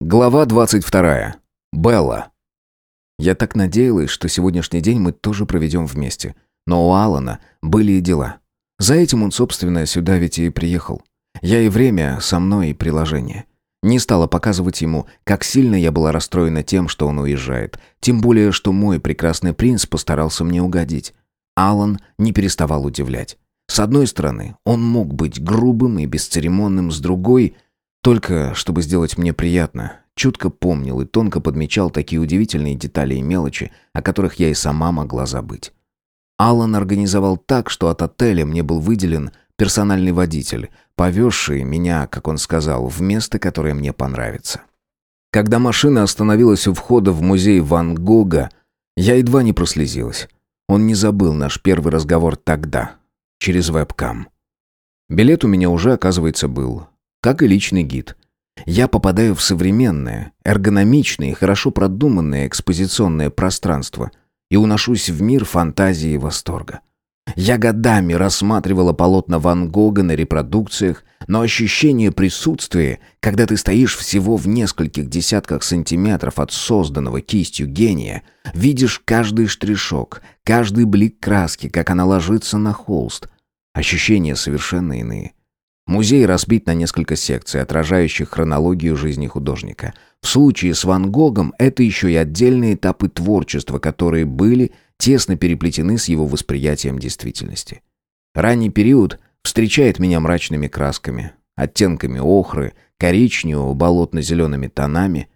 Глава 22. Белла. Я так надеялась, что сегодняшний день мы тоже проведем вместе. Но у Алана были и дела. За этим он, собственно, сюда ведь и приехал. Я и время со мной, и приложение. Не стала показывать ему, как сильно я была расстроена тем, что он уезжает. Тем более, что мой прекрасный принц постарался мне угодить. Алан не переставал удивлять. С одной стороны, он мог быть грубым и бесцеремонным, с другой — только, чтобы сделать мне приятно, чутко помнил и тонко подмечал такие удивительные детали и мелочи, о которых я и сама могла забыть. Алан организовал так, что от отеля мне был выделен персональный водитель, повезший меня, как он сказал, в место, которое мне понравится. Когда машина остановилась у входа в музей Ван Гога, я едва не прослезилась. Он не забыл наш первый разговор тогда, через вебкам. Билет у меня уже, оказывается, был как и личный гид. Я попадаю в современное, эргономичное и хорошо продуманное экспозиционное пространство и уношусь в мир фантазии и восторга. Я годами рассматривала полотна Ван Гога на репродукциях, но ощущение присутствия, когда ты стоишь всего в нескольких десятках сантиметров от созданного кистью гения, видишь каждый штришок, каждый блик краски, как она ложится на холст. Ощущения совершенно иные. Музей разбит на несколько секций, отражающих хронологию жизни художника. В случае с Ван Гогом это еще и отдельные этапы творчества, которые были тесно переплетены с его восприятием действительности. Ранний период встречает меня мрачными красками, оттенками охры, коричневого, болотно-зелеными тонами.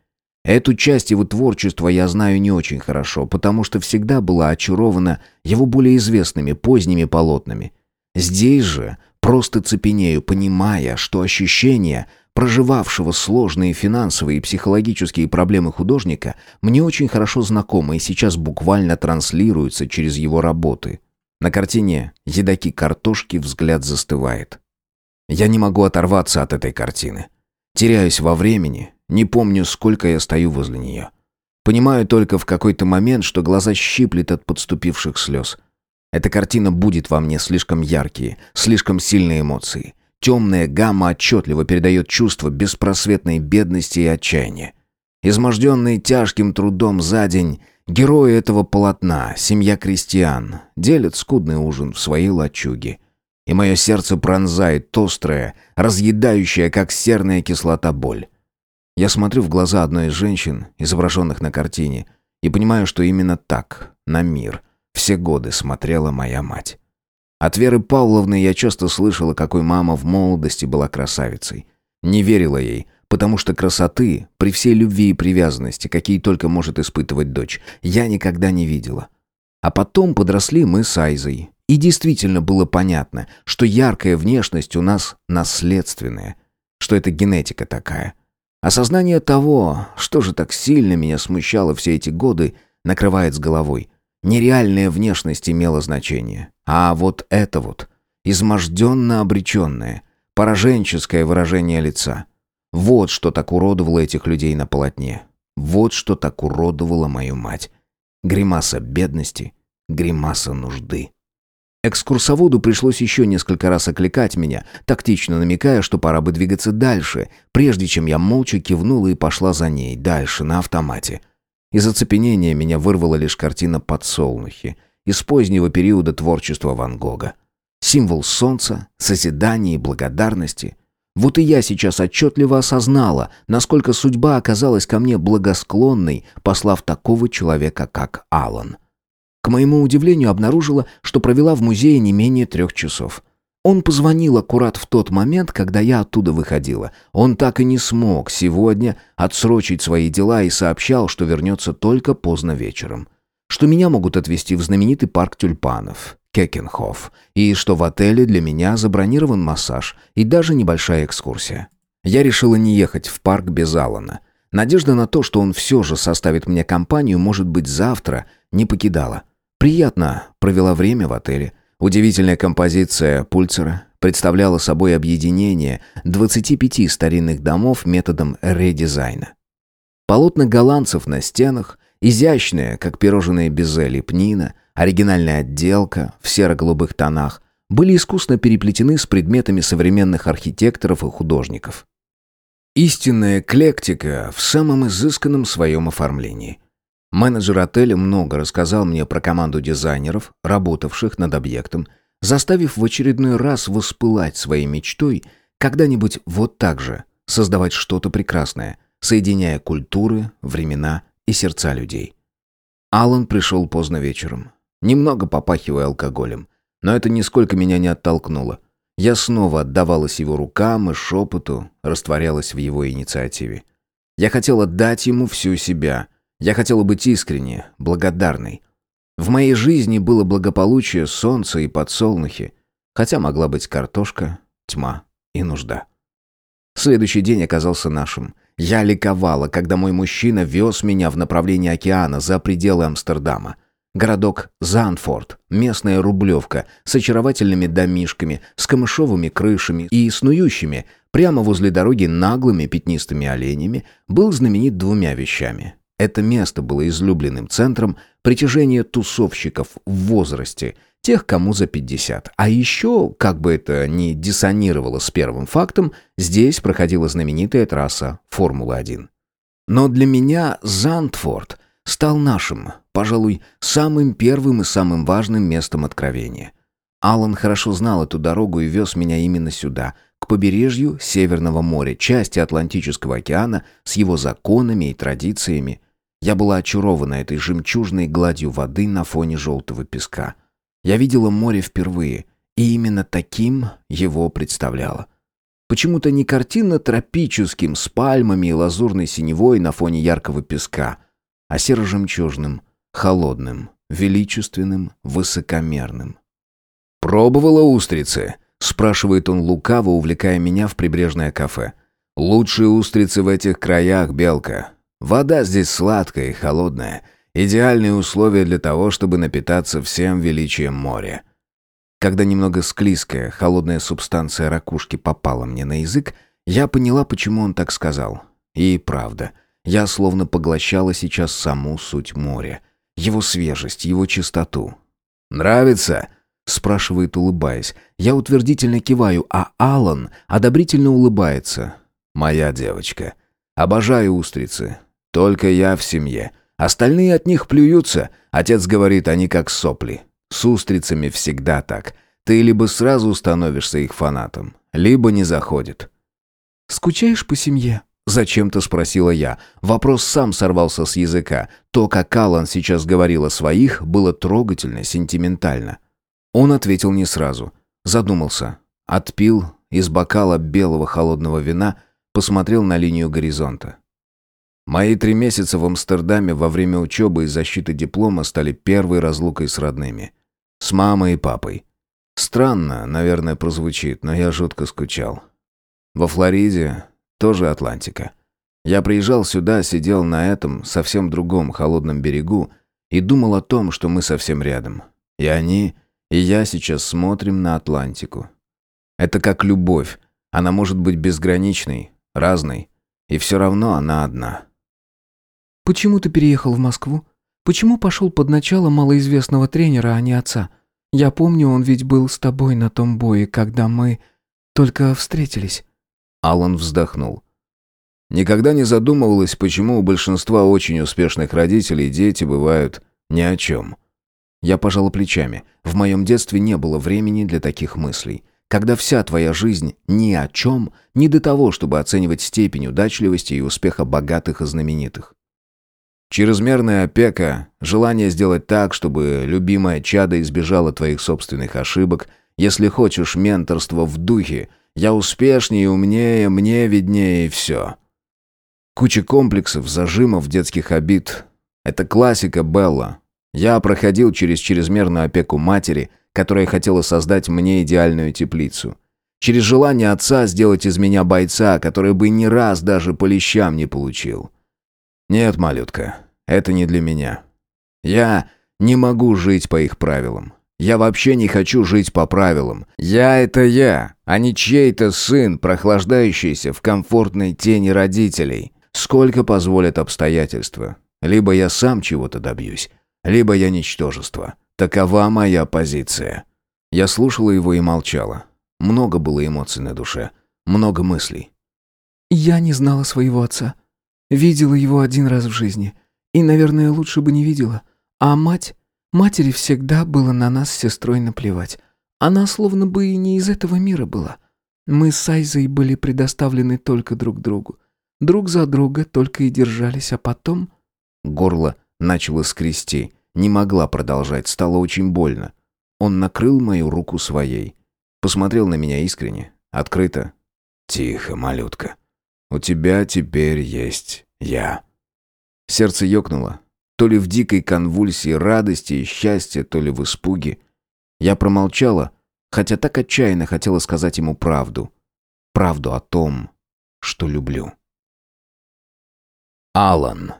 Эту часть его творчества я знаю не очень хорошо, потому что всегда была очарована его более известными поздними полотнами. Здесь же Просто цепенею, понимая, что ощущения, проживавшего сложные финансовые и психологические проблемы художника, мне очень хорошо знакомы и сейчас буквально транслируются через его работы. На картине «Едаки картошки» взгляд застывает. Я не могу оторваться от этой картины. Теряюсь во времени, не помню, сколько я стою возле нее. Понимаю только в какой-то момент, что глаза щиплет от подступивших слез – эта картина будет во мне слишком яркие, слишком сильные эмоции. Темная гамма отчетливо передает чувство беспросветной бедности и отчаяния. Изможденные тяжким трудом за день, герои этого полотна, семья крестьян, делят скудный ужин в своей лачуге. И мое сердце пронзает острая, разъедающая, как серная кислота, боль. Я смотрю в глаза одной из женщин, изображенных на картине, и понимаю, что именно так, на мир — все годы смотрела моя мать. От Веры Павловны я часто слышала, какой мама в молодости была красавицей. Не верила ей, потому что красоты, при всей любви и привязанности, какие только может испытывать дочь, я никогда не видела. А потом подросли мы с Айзой. И действительно было понятно, что яркая внешность у нас наследственная, что это генетика такая. Осознание того, что же так сильно меня смущало все эти годы, накрывает с головой. Нереальная внешность имела значение. А вот это вот, изможденно обреченное, пораженческое выражение лица. Вот что так уродовало этих людей на полотне. Вот что так уродовало мою мать. Гримаса бедности, гримаса нужды. Экскурсоводу пришлось еще несколько раз окликать меня, тактично намекая, что пора бы двигаться дальше, прежде чем я молча кивнула и пошла за ней, дальше, на автомате. Из оцепенения меня вырвала лишь картина «Подсолнухи» из позднего периода творчества Ван Гога. Символ солнца, созидания и благодарности. Вот и я сейчас отчетливо осознала, насколько судьба оказалась ко мне благосклонной, послав такого человека, как Алан. К моему удивлению обнаружила, что провела в музее не менее трех часов – он позвонил аккурат в тот момент, когда я оттуда выходила. Он так и не смог сегодня отсрочить свои дела и сообщал, что вернется только поздно вечером. Что меня могут отвезти в знаменитый парк тюльпанов, Кекенхоф, и что в отеле для меня забронирован массаж и даже небольшая экскурсия. Я решила не ехать в парк без Алана. Надежда на то, что он все же составит мне компанию, может быть, завтра, не покидала. Приятно провела время в отеле – Удивительная композиция Пульцера представляла собой объединение 25 старинных домов методом редизайна. Полотна голландцев на стенах, изящная, как пирожные безе лепнина, оригинальная отделка в серо-голубых тонах, были искусно переплетены с предметами современных архитекторов и художников. Истинная эклектика в самом изысканном своем оформлении. Менеджер отеля много рассказал мне про команду дизайнеров, работавших над объектом, заставив в очередной раз воспылать своей мечтой когда-нибудь вот так же создавать что-то прекрасное, соединяя культуры, времена и сердца людей. Алан пришел поздно вечером, немного попахивая алкоголем, но это нисколько меня не оттолкнуло. Я снова отдавалась его рукам и шепоту, растворялась в его инициативе. Я хотела дать ему всю себя. Я хотела быть искренне, благодарной. В моей жизни было благополучие, солнце и подсолнухи, хотя могла быть картошка, тьма и нужда. Следующий день оказался нашим. Я ликовала, когда мой мужчина вез меня в направлении океана за пределы Амстердама. Городок Занфорд, местная рублевка с очаровательными домишками, с камышовыми крышами и снующими прямо возле дороги наглыми пятнистыми оленями, был знаменит двумя вещами. Это место было излюбленным центром притяжения тусовщиков в возрасте, тех, кому за 50. А еще, как бы это ни диссонировало с первым фактом, здесь проходила знаменитая трасса Формулы-1. Но для меня Зандфорд стал нашим, пожалуй, самым первым и самым важным местом откровения. Алан хорошо знал эту дорогу и вез меня именно сюда, к побережью Северного моря, части Атлантического океана с его законами и традициями. Я была очарована этой жемчужной гладью воды на фоне желтого песка. Я видела море впервые, и именно таким его представляла. Почему-то не картина тропическим, с пальмами и лазурной синевой на фоне яркого песка — а серо-жемчужным, холодным, величественным, высокомерным. «Пробовала устрицы?» — спрашивает он лукаво, увлекая меня в прибрежное кафе. «Лучшие устрицы в этих краях, Белка. Вода здесь сладкая и холодная. Идеальные условия для того, чтобы напитаться всем величием моря». Когда немного склизкая, холодная субстанция ракушки попала мне на язык, я поняла, почему он так сказал. И правда — я словно поглощала сейчас саму суть моря. Его свежесть, его чистоту. «Нравится?» — спрашивает, улыбаясь. Я утвердительно киваю, а Алан одобрительно улыбается. «Моя девочка. Обожаю устрицы. Только я в семье. Остальные от них плюются. Отец говорит, они как сопли. С устрицами всегда так. Ты либо сразу становишься их фанатом, либо не заходит». «Скучаешь по семье?» Зачем-то спросила я. Вопрос сам сорвался с языка. То, как Алан сейчас говорил о своих, было трогательно, сентиментально. Он ответил не сразу. Задумался. Отпил из бокала белого холодного вина, посмотрел на линию горизонта. Мои три месяца в Амстердаме во время учебы и защиты диплома стали первой разлукой с родными. С мамой и папой. Странно, наверное, прозвучит, но я жутко скучал. Во Флориде тоже Атлантика. Я приезжал сюда, сидел на этом совсем другом холодном берегу и думал о том, что мы совсем рядом. И они, и я сейчас смотрим на Атлантику. Это как любовь. Она может быть безграничной, разной, и все равно она одна. «Почему ты переехал в Москву? Почему пошел под начало малоизвестного тренера, а не отца? Я помню, он ведь был с тобой на том бое, когда мы только встретились». Алан вздохнул. Никогда не задумывалась, почему у большинства очень успешных родителей дети бывают ни о чем. Я пожала плечами. В моем детстве не было времени для таких мыслей. Когда вся твоя жизнь ни о чем, не до того, чтобы оценивать степень удачливости и успеха богатых и знаменитых. Чрезмерная опека, желание сделать так, чтобы любимая чада избежала твоих собственных ошибок, если хочешь менторство в духе – я успешнее, умнее, мне виднее и все. Куча комплексов, зажимов, детских обид. Это классика Белла. Я проходил через чрезмерную опеку матери, которая хотела создать мне идеальную теплицу. Через желание отца сделать из меня бойца, который бы ни раз даже по лещам не получил. Нет, малютка, это не для меня. Я не могу жить по их правилам. Я вообще не хочу жить по правилам. Я — это я, а не чей-то сын, прохлаждающийся в комфортной тени родителей. Сколько позволят обстоятельства. Либо я сам чего-то добьюсь, либо я ничтожество. Такова моя позиция. Я слушала его и молчала. Много было эмоций на душе, много мыслей. Я не знала своего отца. Видела его один раз в жизни. И, наверное, лучше бы не видела. А мать... Матери всегда было на нас с сестрой наплевать. Она словно бы и не из этого мира была. Мы с Айзой были предоставлены только друг другу. Друг за друга только и держались, а потом... Горло начало скрести. Не могла продолжать, стало очень больно. Он накрыл мою руку своей. Посмотрел на меня искренне, открыто. «Тихо, малютка. У тебя теперь есть я». Сердце ёкнуло. То ли в дикой конвульсии радости и счастья, то ли в испуге. Я промолчала, хотя так отчаянно хотела сказать ему правду. Правду о том, что люблю. Алан.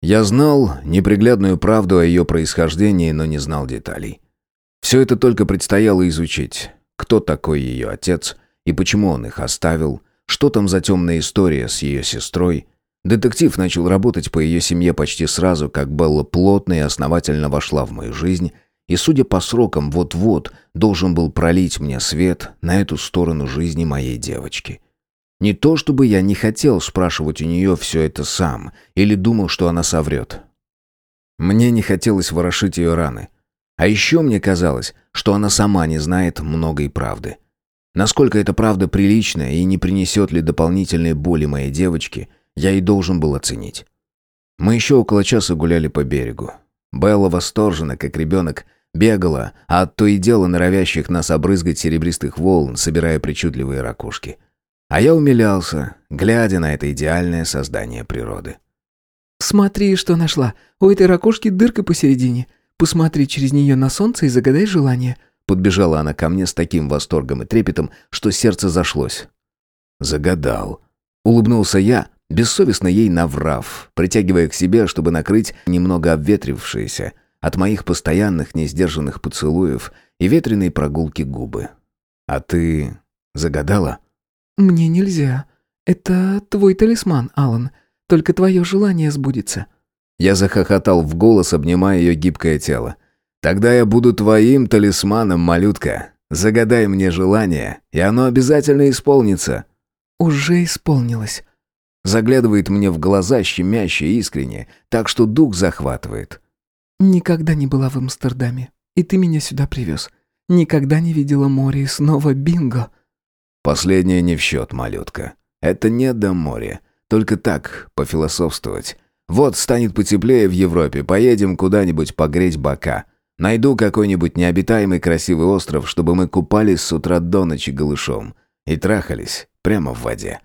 Я знал неприглядную правду о ее происхождении, но не знал деталей. Все это только предстояло изучить. Кто такой ее отец и почему он их оставил, что там за темная история с ее сестрой. Детектив начал работать по ее семье почти сразу, как Белла плотно и основательно вошла в мою жизнь, и, судя по срокам, вот-вот должен был пролить мне свет на эту сторону жизни моей девочки. Не то чтобы я не хотел спрашивать у нее все это сам, или думал, что она соврет. Мне не хотелось ворошить ее раны. А еще мне казалось, что она сама не знает многой правды. Насколько эта правда приличная и не принесет ли дополнительной боли моей девочке, я и должен был оценить. Мы еще около часа гуляли по берегу. Белла восторженно, как ребенок, бегала, а от то и дело норовящих нас обрызгать серебристых волн, собирая причудливые ракушки. А я умилялся, глядя на это идеальное создание природы. «Смотри, что нашла. У этой ракушки дырка посередине. Посмотри через нее на солнце и загадай желание». Подбежала она ко мне с таким восторгом и трепетом, что сердце зашлось. «Загадал». Улыбнулся я, бессовестно ей наврав, притягивая к себе, чтобы накрыть немного обветрившиеся от моих постоянных несдержанных поцелуев и ветреной прогулки губы. «А ты загадала?» «Мне нельзя. Это твой талисман, Алан. Только твое желание сбудется». Я захохотал в голос, обнимая ее гибкое тело. «Тогда я буду твоим талисманом, малютка. Загадай мне желание, и оно обязательно исполнится». «Уже исполнилось». Заглядывает мне в глаза щемяще искренне, так что дух захватывает. «Никогда не была в Амстердаме, и ты меня сюда привез. Никогда не видела море и снова бинго». «Последнее не в счет, малютка. Это не до моря. Только так, пофилософствовать. Вот станет потеплее в Европе, поедем куда-нибудь погреть бока. Найду какой-нибудь необитаемый красивый остров, чтобы мы купались с утра до ночи голышом. И трахались прямо в воде».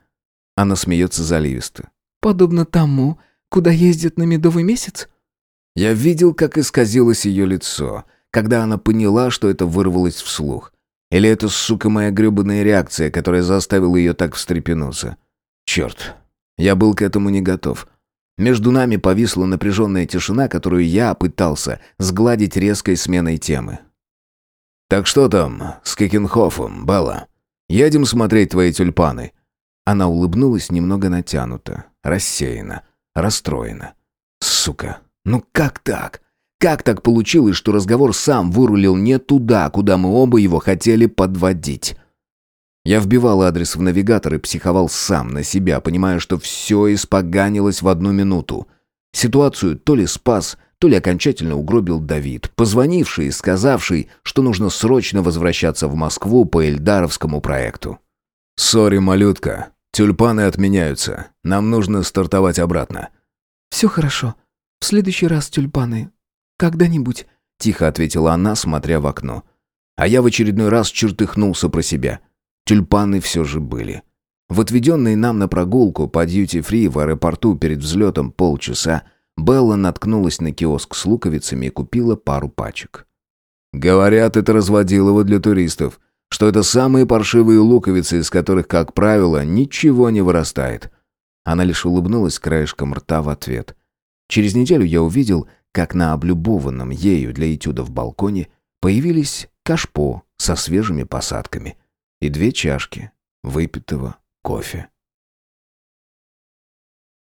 Она смеется заливисто. «Подобно тому, куда ездят на медовый месяц?» Я видел, как исказилось ее лицо, когда она поняла, что это вырвалось вслух. Или это, сука, моя гребаная реакция, которая заставила ее так встрепенуться. Черт, я был к этому не готов. Между нами повисла напряженная тишина, которую я пытался сгладить резкой сменой темы. «Так что там с Кекенхофом, Белла? Едем смотреть твои тюльпаны?» Она улыбнулась немного натянуто, рассеяна, расстроена. «Сука, ну как так? Как так получилось, что разговор сам вырулил не туда, куда мы оба его хотели подводить?» Я вбивал адрес в навигатор и психовал сам на себя, понимая, что все испоганилось в одну минуту. Ситуацию то ли спас, то ли окончательно угробил Давид, позвонивший и сказавший, что нужно срочно возвращаться в Москву по Эльдаровскому проекту. «Сори, малютка, тюльпаны отменяются. Нам нужно стартовать обратно». «Все хорошо. В следующий раз тюльпаны. Когда-нибудь», — тихо ответила она, смотря в окно. А я в очередной раз чертыхнулся про себя. Тюльпаны все же были. В отведенной нам на прогулку по дьюти-фри в аэропорту перед взлетом полчаса Белла наткнулась на киоск с луковицами и купила пару пачек. «Говорят, это разводилово для туристов, что это самые паршивые луковицы, из которых, как правило, ничего не вырастает». Она лишь улыбнулась краешком рта в ответ. Через неделю я увидел, как на облюбованном ею для этюда в балконе появились кашпо со свежими посадками – и две чашки выпитого кофе.